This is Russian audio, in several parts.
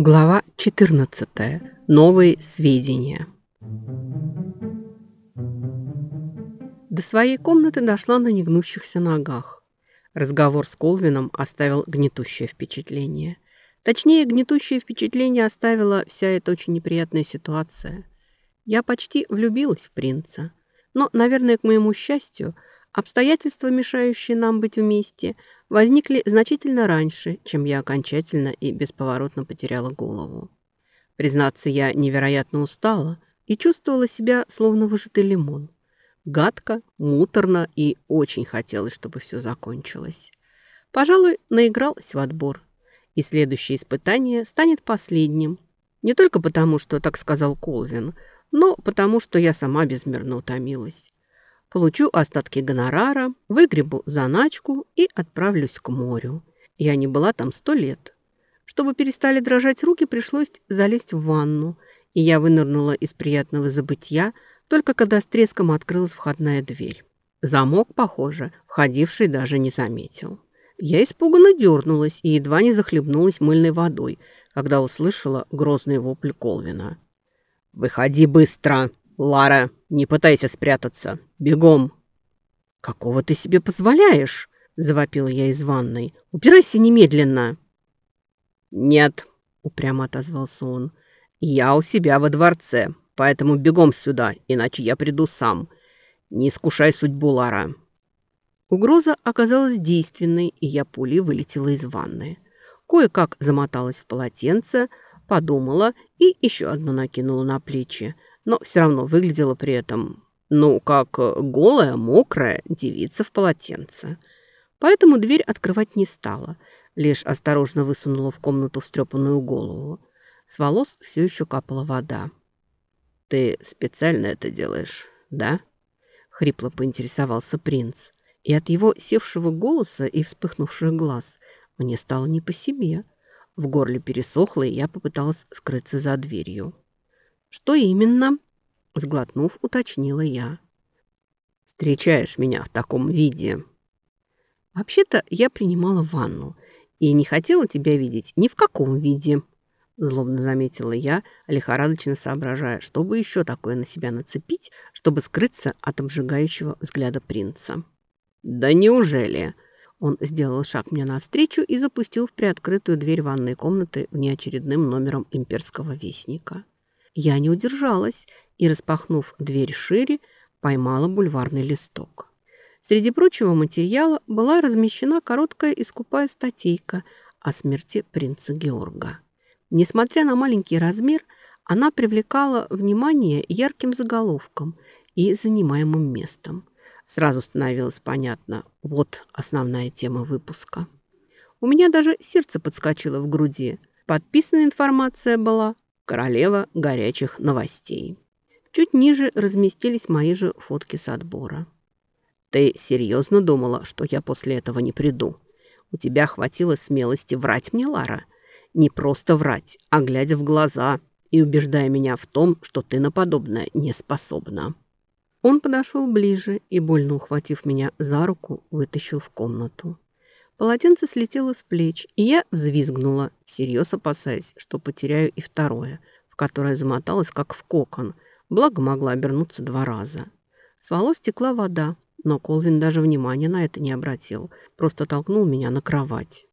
Глава 14. Новые сведения. До своей комнаты дошла на негнущихся ногах. Разговор с Колвином оставил гнетущее впечатление. Точнее, гнетущее впечатление оставила вся эта очень неприятная ситуация. Я почти влюбилась в принца. Но, наверное, к моему счастью, обстоятельства, мешающие нам быть вместе, возникли значительно раньше, чем я окончательно и бесповоротно потеряла голову. Признаться, я невероятно устала и чувствовала себя словно выжатый лимон. Гадко, муторно и очень хотелось, чтобы все закончилось. Пожалуй, наигралась в отбор. И следующее испытание станет последним. Не только потому, что так сказал Колвин, но потому, что я сама безмерно утомилась. Получу остатки гонорара, выгребу заначку и отправлюсь к морю. Я не была там сто лет. Чтобы перестали дрожать руки, пришлось залезть в ванну, и я вынырнула из приятного забытья, только когда с треском открылась входная дверь. Замок, похоже, входивший даже не заметил. Я испуганно дернулась и едва не захлебнулась мыльной водой, когда услышала грозный вопль Колвина. «Выходи быстро!» «Лара, не пытайся спрятаться. Бегом!» «Какого ты себе позволяешь?» – завопила я из ванной. «Убирайся немедленно!» «Нет», – упрямо отозвался он. «Я у себя во дворце, поэтому бегом сюда, иначе я приду сам. Не искушай судьбу, Лара». Угроза оказалась действенной, и я пулей вылетела из ванны. Кое-как замоталась в полотенце, подумала и еще одно накинула на плечи – но все равно выглядела при этом, ну, как голая, мокрая девица в полотенце. Поэтому дверь открывать не стала, лишь осторожно высунула в комнату встрепанную голову. С волос все еще капала вода. «Ты специально это делаешь, да?» — хрипло поинтересовался принц. И от его севшего голоса и вспыхнувших глаз мне стало не по себе. В горле пересохло, и я попыталась скрыться за дверью. «Что именно?» – сглотнув, уточнила я. «Встречаешь меня в таком виде?» «Вообще-то я принимала ванну и не хотела тебя видеть ни в каком виде», – злобно заметила я, лихорадочно соображая, чтобы еще такое на себя нацепить, чтобы скрыться от обжигающего взгляда принца. «Да неужели?» Он сделал шаг мне навстречу и запустил в приоткрытую дверь ванной комнаты внеочередным номером имперского вестника. Я не удержалась и, распахнув дверь шире, поймала бульварный листок. Среди прочего материала была размещена короткая и скупая статейка о смерти принца Георга. Несмотря на маленький размер, она привлекала внимание ярким заголовком и занимаемым местом. Сразу становилось понятно, вот основная тема выпуска. У меня даже сердце подскочило в груди. Подписана информация была королева горячих новостей. Чуть ниже разместились мои же фотки с отбора. «Ты серьезно думала, что я после этого не приду? У тебя хватило смелости врать мне, Лара? Не просто врать, а глядя в глаза и убеждая меня в том, что ты на подобное не способна». Он подошел ближе и, больно ухватив меня за руку, вытащил в комнату. Полотенце слетело с плеч, и я взвизгнула, всерьез опасаясь, что потеряю и второе, в которое замоталась, как в кокон, благо могла обернуться два раза. С волос текла вода, но Колвин даже внимания на это не обратил, просто толкнул меня на кровать.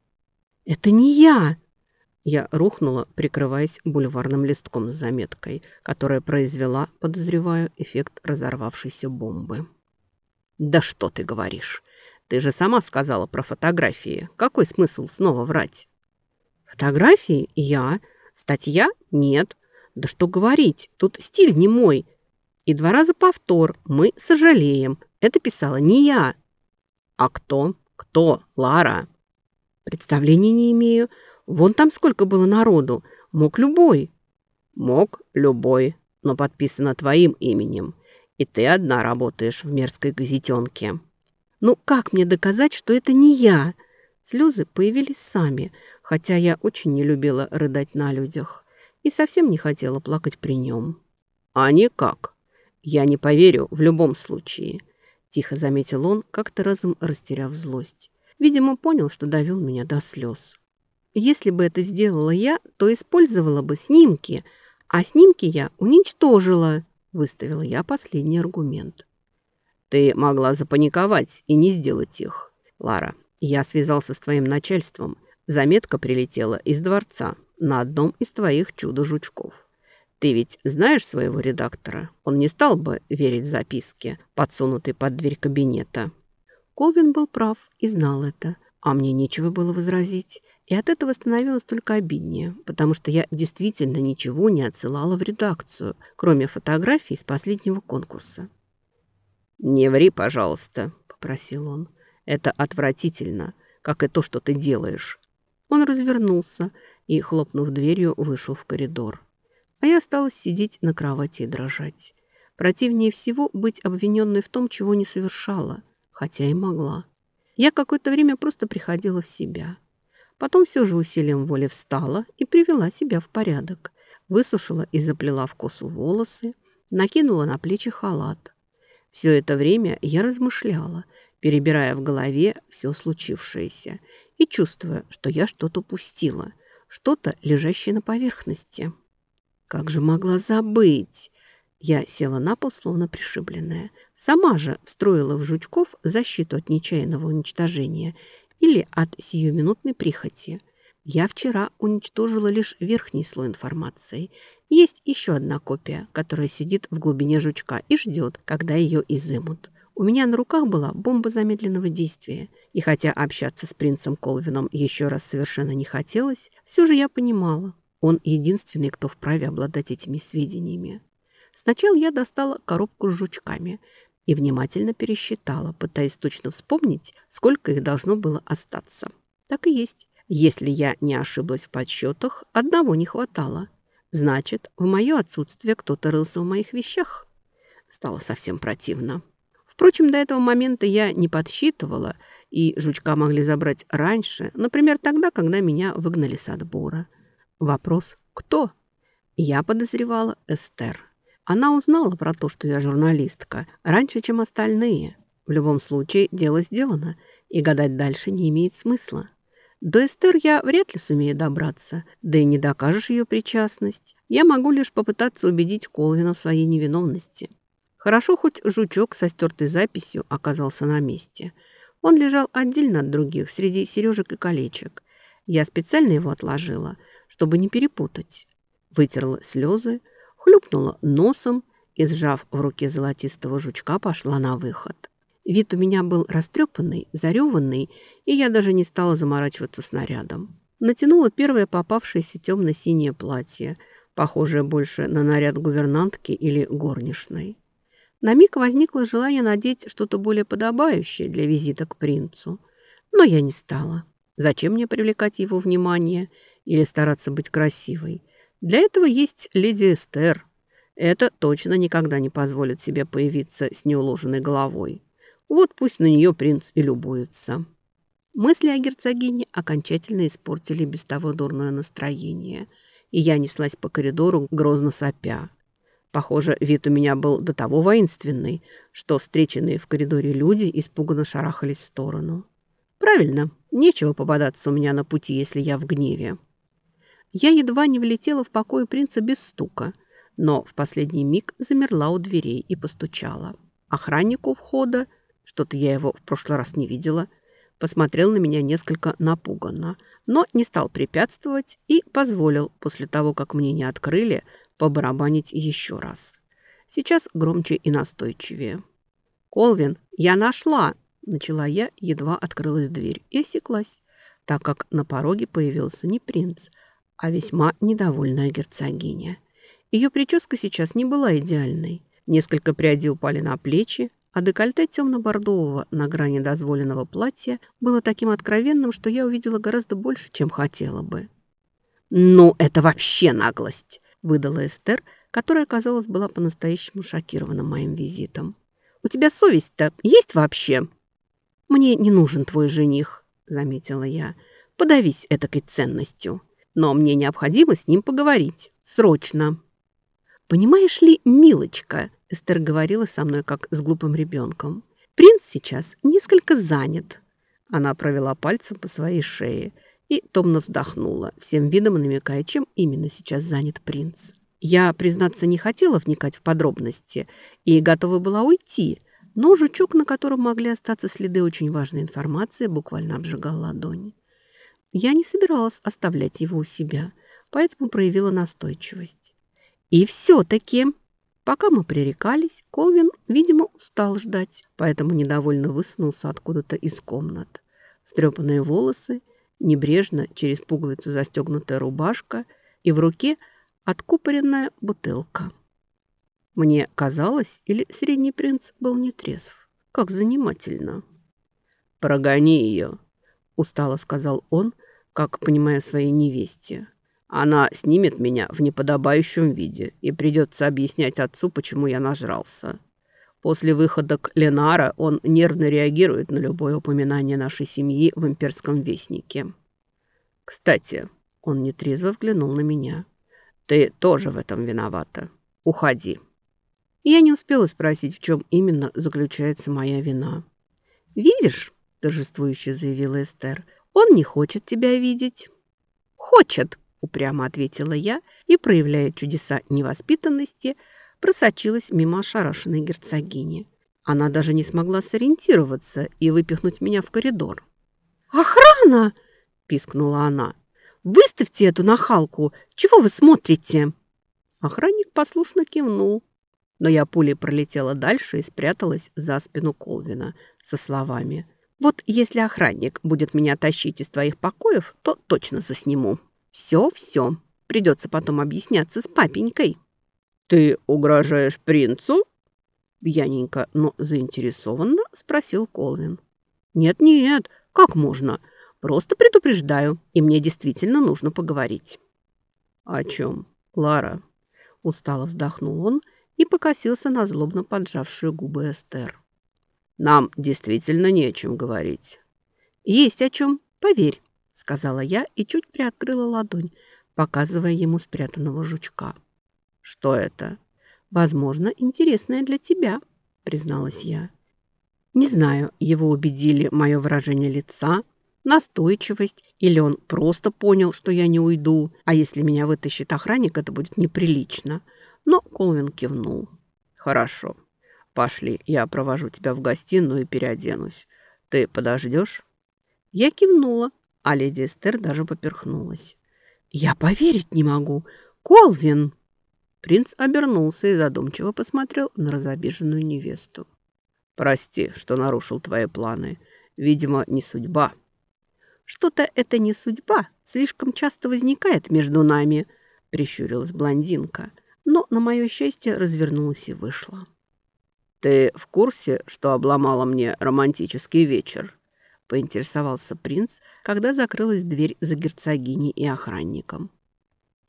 «Это не я!» Я рухнула, прикрываясь бульварным листком с заметкой, которая произвела, подозреваю, эффект разорвавшейся бомбы. «Да что ты говоришь!» Ты же сама сказала про фотографии. Какой смысл снова врать? Фотографии? Я. Статья? Нет. Да что говорить, тут стиль не мой. И два раза повтор. Мы сожалеем. Это писала не я. А кто? Кто? Лара? Представления не имею. Вон там сколько было народу. Мог любой. Мог любой, но подписано твоим именем. И ты одна работаешь в мерзкой газетенке. Ну как мне доказать, что это не я? Слезы появились сами, хотя я очень не любила рыдать на людях и совсем не хотела плакать при нем. «А никак. Я не поверю в любом случае», – тихо заметил он, как-то разом растеряв злость. Видимо, понял, что довел меня до слез. Если бы это сделала я, то использовала бы снимки, а снимки я уничтожила, выставила я последний аргумент. Ты могла запаниковать и не сделать их. Лара, я связался с твоим начальством. Заметка прилетела из дворца на одном из твоих чудо-жучков. Ты ведь знаешь своего редактора? Он не стал бы верить записке, подсунутой под дверь кабинета. Колвин был прав и знал это, а мне нечего было возразить. И от этого становилось только обиднее, потому что я действительно ничего не отсылала в редакцию, кроме фотографий с последнего конкурса. «Не ври, пожалуйста», — попросил он. Это отвратительно, как и то, что ты делаешь». Он развернулся и, хлопнув дверью, вышел в коридор. А я осталась сидеть на кровати и дрожать. Противнее всего быть обвиненной в том, чего не совершала, хотя и могла. Я какое-то время просто приходила в себя. Потом все же усилием воли встала и привела себя в порядок. Высушила и заплела в косу волосы, накинула на плечи халат. Все это время я размышляла, перебирая в голове все случившееся и чувствуя, что я что-то упустила, что-то, лежащее на поверхности. Как же могла забыть? Я села на пол, словно пришибленная. Сама же встроила в жучков защиту от нечаянного уничтожения или от сиюминутной прихоти. Я вчера уничтожила лишь верхний слой информации. Есть еще одна копия, которая сидит в глубине жучка и ждет, когда ее изымут. У меня на руках была бомба замедленного действия, и хотя общаться с принцем Колвином еще раз совершенно не хотелось, все же я понимала, он единственный, кто вправе обладать этими сведениями. Сначала я достала коробку с жучками и внимательно пересчитала, пытаясь точно вспомнить, сколько их должно было остаться. Так и есть. Если я не ошиблась в подсчетах, одного не хватало. Значит, в мое отсутствие кто-то рылся в моих вещах. Стало совсем противно. Впрочем, до этого момента я не подсчитывала, и жучка могли забрать раньше, например, тогда, когда меня выгнали с отбора. Вопрос «Кто?» Я подозревала Эстер. Она узнала про то, что я журналистка, раньше, чем остальные. В любом случае, дело сделано, и гадать дальше не имеет смысла. До Эстер я вряд ли сумею добраться, да и не докажешь ее причастность. Я могу лишь попытаться убедить Колвина в своей невиновности. Хорошо, хоть жучок со стертой записью оказался на месте. Он лежал отдельно от других, среди сережек и колечек. Я специально его отложила, чтобы не перепутать. Вытерла слезы, хлюпнула носом и, сжав в руке золотистого жучка, пошла на выход. Вид у меня был растрепанный, зареванный, и я даже не стала заморачиваться снарядом. Натянула первое попавшееся темно-синее платье, похожее больше на наряд гувернантки или горничной. На миг возникло желание надеть что-то более подобающее для визита к принцу. Но я не стала. Зачем мне привлекать его внимание или стараться быть красивой? Для этого есть леди Эстер. Это точно никогда не позволит себе появиться с неуложенной головой. Вот пусть на нее принц и любуется. Мысли о герцогине окончательно испортили без того дурное настроение, и я неслась по коридору, грозно сопя. Похоже, вид у меня был до того воинственный, что встреченные в коридоре люди испуганно шарахались в сторону. Правильно, нечего попадаться у меня на пути, если я в гневе. Я едва не влетела в покой принца без стука, но в последний миг замерла у дверей и постучала. Охраннику входа, что-то я его в прошлый раз не видела, посмотрел на меня несколько напуганно, но не стал препятствовать и позволил, после того, как мне не открыли, побарабанить еще раз. Сейчас громче и настойчивее. «Колвин, я нашла!» – начала я, едва открылась дверь и осеклась, так как на пороге появился не принц, а весьма недовольная герцогиня. Ее прическа сейчас не была идеальной. Несколько прядей упали на плечи, а декольте темно-бордового на грани дозволенного платья было таким откровенным, что я увидела гораздо больше, чем хотела бы. «Ну, это вообще наглость!» выдала Эстер, которая, казалось, была по-настоящему шокирована моим визитом. «У тебя совесть-то есть вообще?» «Мне не нужен твой жених», заметила я. «Подавись этакой ценностью. Но мне необходимо с ним поговорить. Срочно!» «Понимаешь ли, милочка», — Эстер говорила со мной, как с глупым ребенком, «принц сейчас несколько занят». Она провела пальцем по своей шее и томно вздохнула, всем видом намекая, чем именно сейчас занят принц. Я, признаться, не хотела вникать в подробности и готова была уйти, но жучок, на котором могли остаться следы очень важной информации, буквально обжигал ладони. Я не собиралась оставлять его у себя, поэтому проявила настойчивость. И все-таки, пока мы пререкались, Колвин, видимо, устал ждать, поэтому недовольно высунулся откуда-то из комнат. Стрепанные волосы, небрежно через пуговицу застегнутая рубашка и в руке откупоренная бутылка. Мне казалось, или средний принц был нетрезв. Как занимательно. «Прогони ее», — устало сказал он, как понимая своей невесте. Она снимет меня в неподобающем виде, и придется объяснять отцу, почему я нажрался. После выхода к Ленара он нервно реагирует на любое упоминание нашей семьи в имперском вестнике. Кстати, он нетрезво взглянул на меня. Ты тоже в этом виновата. Уходи. Я не успела спросить, в чем именно заключается моя вина. «Видишь?» – торжествующе заявила Эстер. «Он не хочет тебя видеть». «Хочет!» упрямо ответила я и, проявляя чудеса невоспитанности, просочилась мимо ошарашенной герцогини. Она даже не смогла сориентироваться и выпихнуть меня в коридор. «Охрана!» – пискнула она. «Выставьте эту нахалку! Чего вы смотрите?» Охранник послушно кивнул, но я пулей пролетела дальше и спряталась за спину Колвина со словами «Вот если охранник будет меня тащить из твоих покоев, то точно засниму». Все-все. Придется потом объясняться с папенькой. «Ты угрожаешь принцу?» Пьяненько, но заинтересованно спросил Колвин. «Нет-нет, как можно? Просто предупреждаю, и мне действительно нужно поговорить». «О чем, Лара?» Устало вздохнул он и покосился на злобно поджавшую губы Эстер. «Нам действительно не о чем говорить». «Есть о чем, поверь сказала я и чуть приоткрыла ладонь, показывая ему спрятанного жучка. «Что это?» «Возможно, интересное для тебя», — призналась я. Не знаю, его убедили мое выражение лица, настойчивость, или он просто понял, что я не уйду, а если меня вытащит охранник, это будет неприлично. Но Колвин кивнул. «Хорошо. Пошли, я провожу тебя в гостиную и переоденусь. Ты подождешь?» Я кивнула, а леди Эстер даже поперхнулась. «Я поверить не могу! Колвин!» Принц обернулся и задумчиво посмотрел на разобиженную невесту. «Прости, что нарушил твои планы. Видимо, не судьба». «Что-то это не судьба слишком часто возникает между нами», — прищурилась блондинка, но, на мое счастье, развернулась и вышла. «Ты в курсе, что обломала мне романтический вечер?» – поинтересовался принц, когда закрылась дверь за герцогиней и охранником.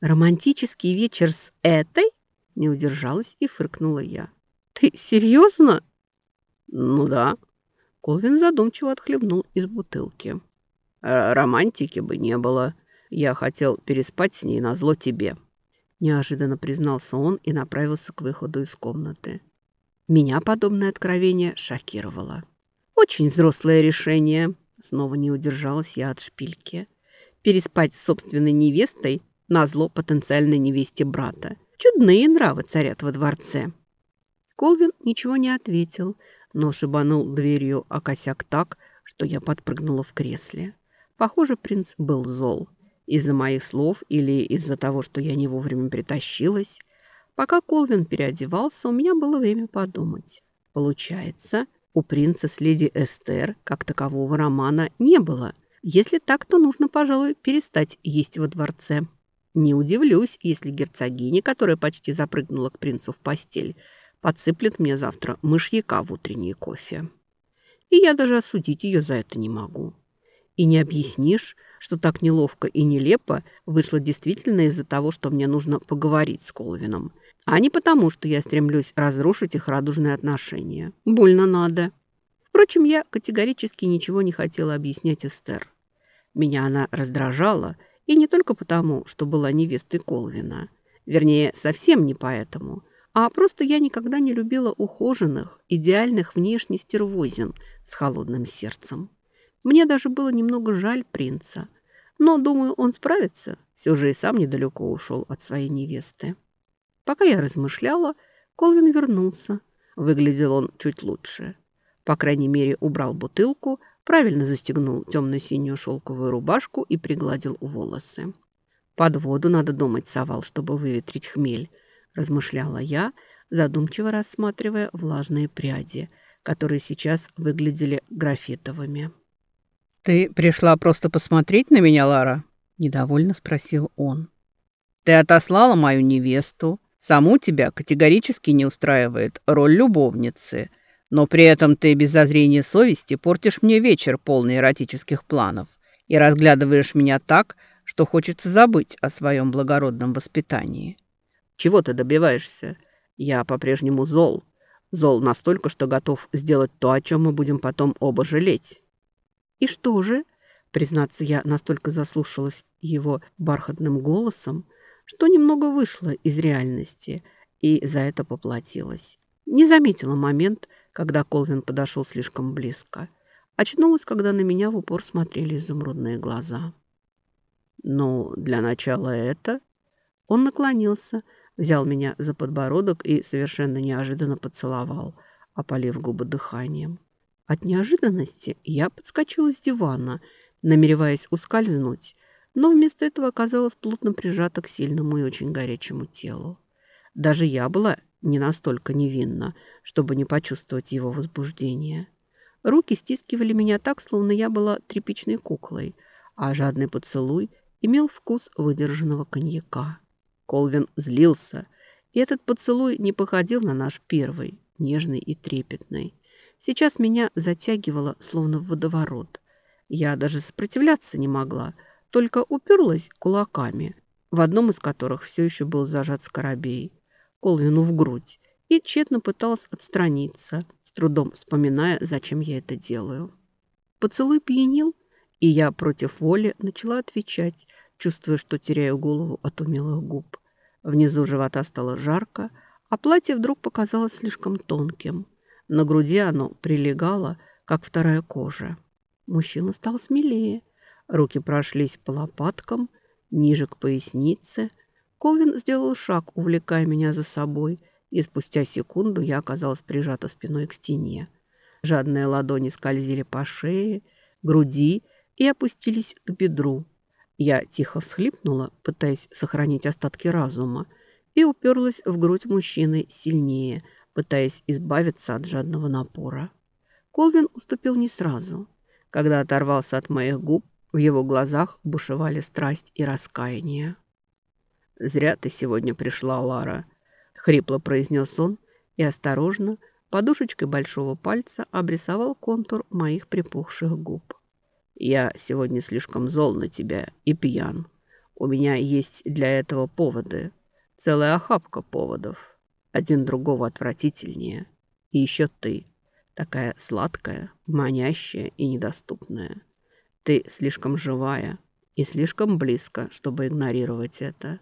«Романтический вечер с этой?» – не удержалась и фыркнула я. «Ты серьезно?» «Ну да». Колвин задумчиво отхлебнул из бутылки. «Э, «Романтики бы не было. Я хотел переспать с ней на зло тебе». Неожиданно признался он и направился к выходу из комнаты. Меня подобное откровение шокировало. Очень взрослое решение. Снова не удержалась я от шпильки. Переспать с собственной невестой на зло потенциальной невесте брата. Чудные нравы царят во дворце. Колвин ничего не ответил, но шибанул дверью о косяк так, что я подпрыгнула в кресле. Похоже, принц был зол. Из-за моих слов или из-за того, что я не вовремя притащилась. Пока Колвин переодевался, у меня было время подумать. Получается, у принца с леди Эстер как такового романа не было. Если так, то нужно, пожалуй, перестать есть во дворце. Не удивлюсь, если герцогиня, которая почти запрыгнула к принцу в постель, подсыплет мне завтра мышьяка в утренний кофе. И я даже осудить ее за это не могу. И не объяснишь, что так неловко и нелепо вышло действительно из-за того, что мне нужно поговорить с Колвином – а не потому, что я стремлюсь разрушить их радужные отношения. Больно надо. Впрочем, я категорически ничего не хотела объяснять Эстер. Меня она раздражала, и не только потому, что была невестой Колвина. Вернее, совсем не поэтому, а просто я никогда не любила ухоженных, идеальных внешне стервозин с холодным сердцем. Мне даже было немного жаль принца. Но, думаю, он справится. Все же и сам недалеко ушел от своей невесты. Пока я размышляла, Колвин вернулся. Выглядел он чуть лучше. По крайней мере, убрал бутылку, правильно застегнул темно-синюю шелковую рубашку и пригладил волосы. «Под воду, надо думать, совал, чтобы выветрить хмель», – размышляла я, задумчиво рассматривая влажные пряди, которые сейчас выглядели графитовыми. «Ты пришла просто посмотреть на меня, Лара?» – недовольно спросил он. «Ты отослала мою невесту. Саму тебя категорически не устраивает роль любовницы – но при этом ты без зазрения совести портишь мне вечер, полный эротических планов, и разглядываешь меня так, что хочется забыть о своем благородном воспитании. Чего ты добиваешься? Я по-прежнему зол. Зол настолько, что готов сделать то, о чем мы будем потом оба жалеть. И что же? Признаться, я настолько заслушалась его бархатным голосом, что немного вышла из реальности и за это поплатилась. Не заметила момент, когда Колвин подошел слишком близко. Очнулась, когда на меня в упор смотрели изумрудные глаза. «Ну, для начала это...» Он наклонился, взял меня за подбородок и совершенно неожиданно поцеловал, опалив губы дыханием. От неожиданности я подскочила с дивана, намереваясь ускользнуть, но вместо этого оказалась плотно прижата к сильному и очень горячему телу. Даже я была не настолько невинна, чтобы не почувствовать его возбуждение. Руки стискивали меня так, словно я была тряпичной куклой, а жадный поцелуй имел вкус выдержанного коньяка. Колвин злился, и этот поцелуй не походил на наш первый, нежный и трепетный. Сейчас меня затягивало, словно в водоворот. Я даже сопротивляться не могла, только уперлась кулаками, в одном из которых все еще был зажат скоробей. Колвину в грудь и тщетно пыталась отстраниться, с трудом вспоминая, зачем я это делаю. Поцелуй пьянил, и я против воли начала отвечать, чувствуя, что теряю голову от умелых губ. Внизу живота стало жарко, а платье вдруг показалось слишком тонким. На груди оно прилегало, как вторая кожа. Мужчина стал смелее. Руки прошлись по лопаткам, ниже к пояснице – Колвин сделал шаг, увлекая меня за собой, и спустя секунду я оказалась прижата спиной к стене. Жадные ладони скользили по шее, груди и опустились к бедру. Я тихо всхлипнула, пытаясь сохранить остатки разума, и уперлась в грудь мужчины сильнее, пытаясь избавиться от жадного напора. Колвин уступил не сразу. Когда оторвался от моих губ, в его глазах бушевали страсть и раскаяние. «Зря ты сегодня пришла, Лара», — хрипло произнес он и осторожно, подушечкой большого пальца обрисовал контур моих припухших губ. «Я сегодня слишком зол на тебя и пьян. У меня есть для этого поводы. Целая охапка поводов. Один другого отвратительнее. И еще ты. Такая сладкая, манящая и недоступная. Ты слишком живая и слишком близко, чтобы игнорировать это.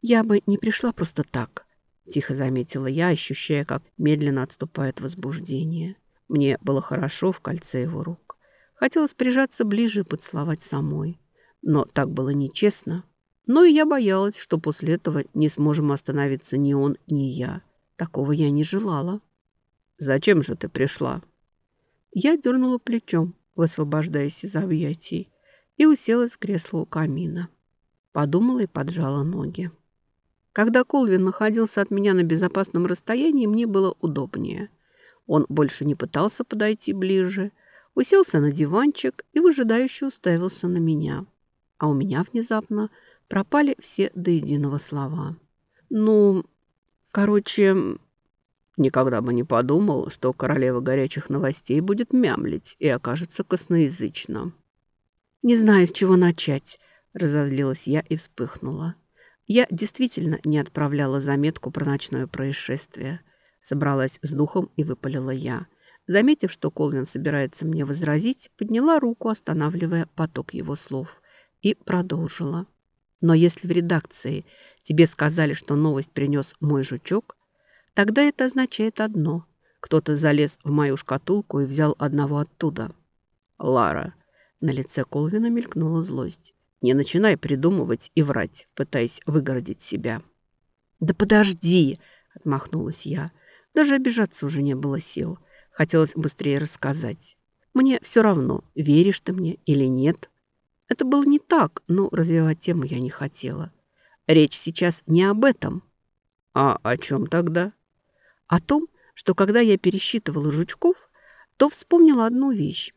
«Я бы не пришла просто так», – тихо заметила я, ощущая, как медленно отступает возбуждение. Мне было хорошо в кольце его рук. Хотелось прижаться ближе и поцеловать самой. Но так было нечестно. Но и я боялась, что после этого не сможем остановиться ни он, ни я. Такого я не желала. «Зачем же ты пришла?» Я дернула плечом, высвобождаясь из объятий, и уселась в кресло у камина. Подумала и поджала ноги. Когда Колвин находился от меня на безопасном расстоянии, мне было удобнее. Он больше не пытался подойти ближе, уселся на диванчик и выжидающе уставился на меня. А у меня внезапно пропали все до единого слова. Ну, короче, никогда бы не подумал, что королева горячих новостей будет мямлить и окажется косноязычно. «Не знаю, с чего начать», — разозлилась я и вспыхнула. Я действительно не отправляла заметку про ночное происшествие. Собралась с духом и выпалила я. Заметив, что Колвин собирается мне возразить, подняла руку, останавливая поток его слов, и продолжила. Но если в редакции тебе сказали, что новость принес мой жучок, тогда это означает одно. Кто-то залез в мою шкатулку и взял одного оттуда. Лара. На лице Колвина мелькнула злость. Не начинай придумывать и врать, пытаясь выгородить себя. «Да подожди!» – отмахнулась я. Даже обижаться уже не было сил. Хотелось быстрее рассказать. Мне все равно, веришь ты мне или нет. Это было не так, но развивать тему я не хотела. Речь сейчас не об этом. А о чем тогда? О том, что когда я пересчитывала жучков, то вспомнила одну вещь.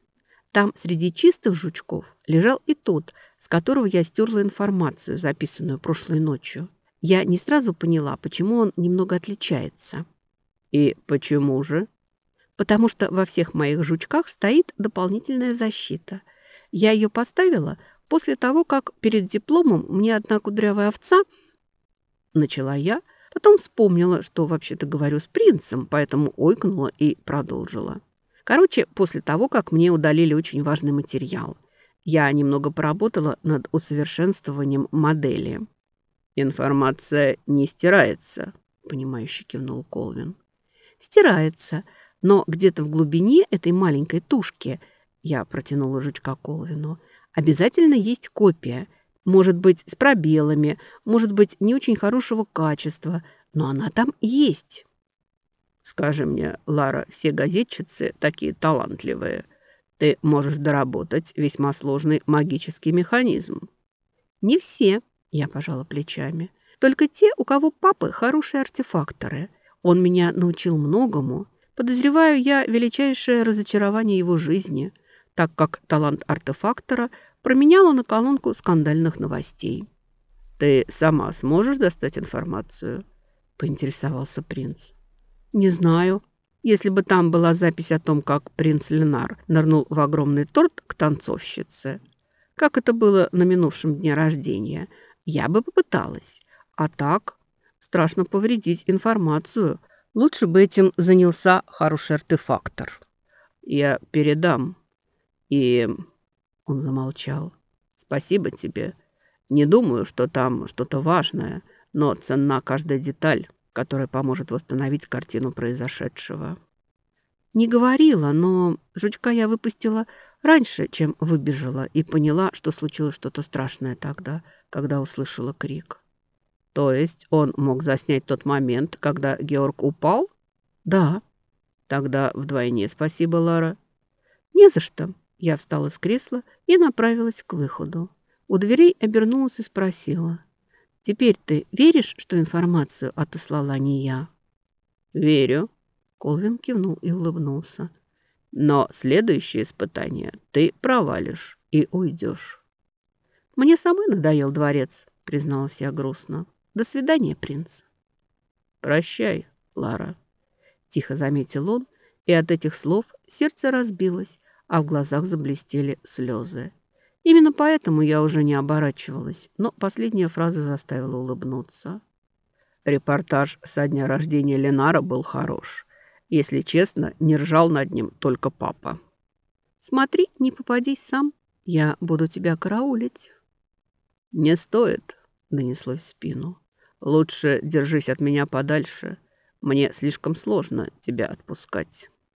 Там среди чистых жучков лежал и тот, с которого я стерла информацию, записанную прошлой ночью. Я не сразу поняла, почему он немного отличается. И почему же? Потому что во всех моих жучках стоит дополнительная защита. Я ее поставила после того, как перед дипломом мне одна кудрявая овца... Начала я, потом вспомнила, что вообще-то говорю с принцем, поэтому ойкнула и продолжила. Короче, после того, как мне удалили очень важный материал, я немного поработала над усовершенствованием модели. «Информация не стирается», — понимающе кивнул Колвин. «Стирается, но где-то в глубине этой маленькой тушки, я протянула жучка Колвину, обязательно есть копия. Может быть, с пробелами, может быть, не очень хорошего качества, но она там есть». Скажи мне, Лара, все газетчицы такие талантливые. Ты можешь доработать весьма сложный магический механизм. Не все, я пожала плечами. Только те, у кого папы хорошие артефакторы. Он меня научил многому. Подозреваю я величайшее разочарование его жизни, так как талант артефактора променяла на колонку скандальных новостей. «Ты сама сможешь достать информацию?» – поинтересовался принц. «Не знаю. Если бы там была запись о том, как принц Ленар нырнул в огромный торт к танцовщице, как это было на минувшем дне рождения, я бы попыталась. А так страшно повредить информацию. Лучше бы этим занялся хороший артефактор. Я передам. И... Он замолчал. Спасибо тебе. Не думаю, что там что-то важное, но ценна каждая деталь которая поможет восстановить картину произошедшего. Не говорила, но жучка я выпустила раньше, чем выбежала, и поняла, что случилось что-то страшное тогда, когда услышала крик. То есть он мог заснять тот момент, когда Георг упал? Да. Тогда вдвойне спасибо, Лара. Не за что. Я встала с кресла и направилась к выходу. У дверей обернулась и спросила. Теперь ты веришь, что информацию отослала не я?» «Верю», — Колвин кивнул и улыбнулся. «Но следующее испытание ты провалишь и уйдешь». «Мне самой надоел дворец», — призналась я грустно. «До свидания, принц». «Прощай, Лара», — тихо заметил он, и от этих слов сердце разбилось, а в глазах заблестели слезы. Именно поэтому я уже не оборачивалась, но последняя фраза заставила улыбнуться. Репортаж со дня рождения Ленара был хорош. Если честно, не ржал над ним только папа. «Смотри, не попадись сам, я буду тебя караулить». «Не стоит», — донеслось в спину. «Лучше держись от меня подальше. Мне слишком сложно тебя отпускать».